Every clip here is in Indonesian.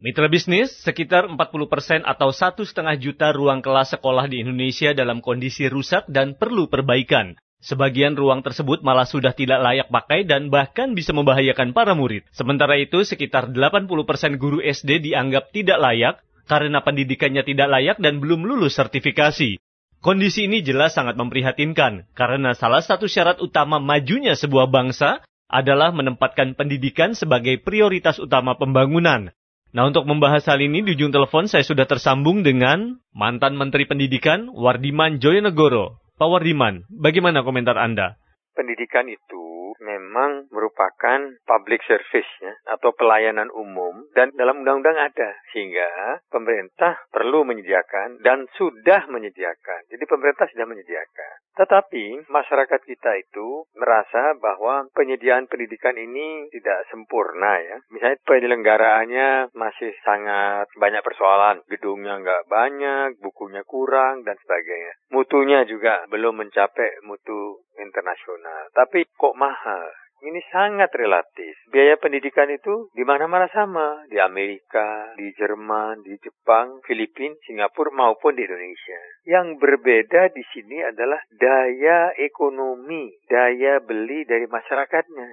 Mitra bisnis, sekitar 40% atau satu setengah juta ruang kelas sekolah di Indonesia dalam kondisi rusak dan perlu perbaikan. Sebagian ruang tersebut malah sudah tidak layak pakai dan bahkan bisa membahayakan para murid. Sementara itu, sekitar 80% guru SD dianggap tidak layak karena pendidikannya tidak layak dan belum lulus sertifikasi. Kondisi ini jelas sangat memprihatinkan karena salah satu syarat utama majunya sebuah bangsa adalah menempatkan pendidikan sebagai prioritas utama pembangunan. Nah untuk membahas hal ini di ujung telepon saya sudah tersambung dengan mantan Menteri Pendidikan Wardiman Joyonegoro. Pak Wardiman, bagaimana komentar Anda? Pendidikan itu memang merupakan public service ya, atau pelayanan umum dan dalam undang-undang ada sehingga pemerintah perlu menyediakan dan sudah menyediakan. Jadi pemerintah sudah menyediakan. Tetapi masyarakat kita itu merasa bahwa penyediaan pendidikan ini tidak sempurna ya. Misalnya penyelenggaraannya masih sangat banyak persoalan. Gedungnya nggak banyak, bukunya kurang, dan sebagainya. Mutunya juga belum mencapai mutu internasional. Tapi kok mahal? Ini sangat relatif. Biaya pendidikan itu di mana-mana sama. Di Amerika, di Jerman, di Jepang, Filipina, Singapura maupun di Indonesia. Yang berbeda di sini adalah daya ekonomi, daya beli dari masyarakatnya.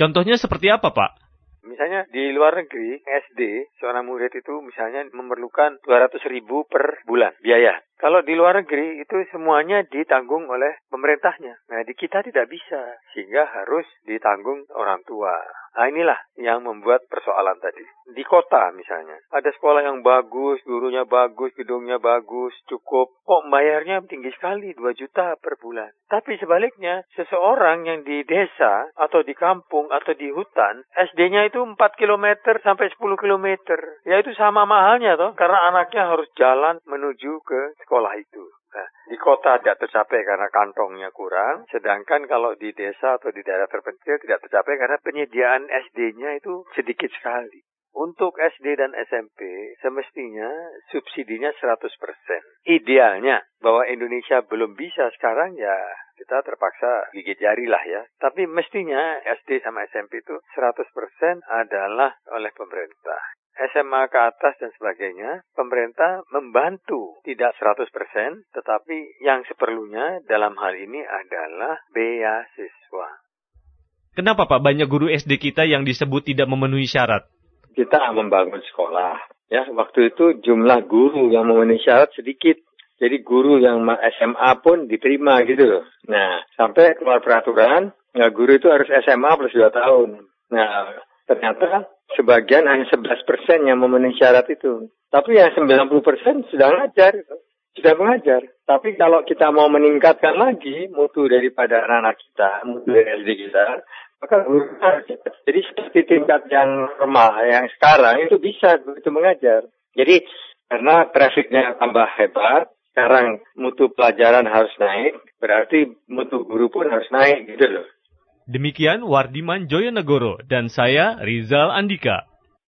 Contohnya seperti apa, Pak? Misalnya di luar negeri, SD, seorang murid itu misalnya memerlukan 200 ribu per bulan biaya. Kalau di luar negeri itu semuanya ditanggung oleh pemerintahnya. Nah di kita tidak bisa, sehingga harus ditanggung orang tua. Nah inilah yang membuat persoalan tadi. Di kota misalnya, ada sekolah yang bagus, gurunya bagus, gedungnya bagus, cukup. Kok bayarnya tinggi sekali, 2 juta per bulan. Tapi sebaliknya, seseorang yang di desa atau di kampung atau di hutan, SD-nya itu 4 km sampai 10 km. Ya itu sama mahalnya toh, karena anaknya harus jalan menuju ke sekolah itu. Di kota tidak tercapai karena kantongnya kurang, sedangkan kalau di desa atau di daerah terpencil tidak tercapai karena penyediaan SD-nya itu sedikit sekali. Untuk SD dan SMP semestinya subsidinya 100%. Idealnya bahwa Indonesia belum bisa sekarang ya kita terpaksa gigit jari lah ya. Tapi mestinya SD sama SMP itu 100% adalah oleh pemerintah. SMA ke atas dan sebagainya, pemerintah membantu tidak 100%, tetapi yang seperlunya dalam hal ini adalah beasiswa. Kenapa Pak banyak guru SD kita yang disebut tidak memenuhi syarat? Kita membangun sekolah. Ya, waktu itu jumlah guru yang memenuhi syarat sedikit. Jadi guru yang SMA pun diterima gitu loh. Nah, sampai keluar peraturan, ya guru itu harus SMA plus 2 tahun. Nah, ternyata sebagian hanya 11 persen yang memenuhi syarat itu. Tapi yang 90 persen sudah ngajar, sudah mengajar. Tapi kalau kita mau meningkatkan lagi mutu daripada anak-anak kita, mutu dari SD kita, maka jadi seperti tingkat yang normal yang sekarang itu bisa begitu mengajar. Jadi karena trafiknya tambah hebat, sekarang mutu pelajaran harus naik, berarti mutu guru pun harus naik gitu loh. Demikian Wardiman Joyonegoro dan saya Rizal Andika.